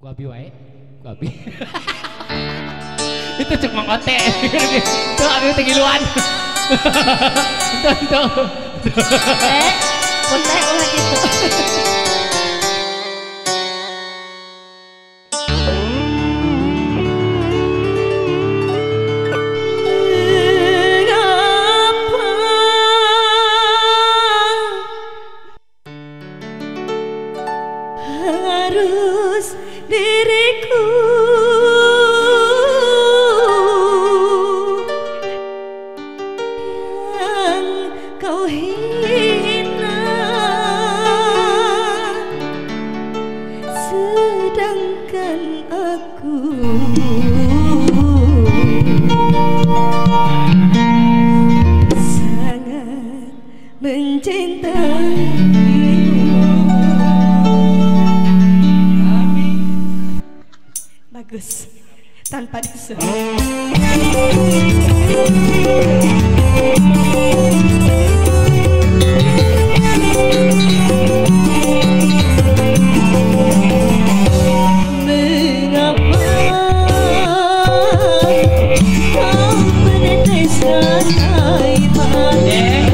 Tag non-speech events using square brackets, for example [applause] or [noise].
Gua bi wae. Gua bi [laughs] itu cek mangkote. Itu abi tegiluan giluan. Itu. Eh, potek ulah gitu. [laughs] sangat bagus. Tanpa disuruh. Yeah.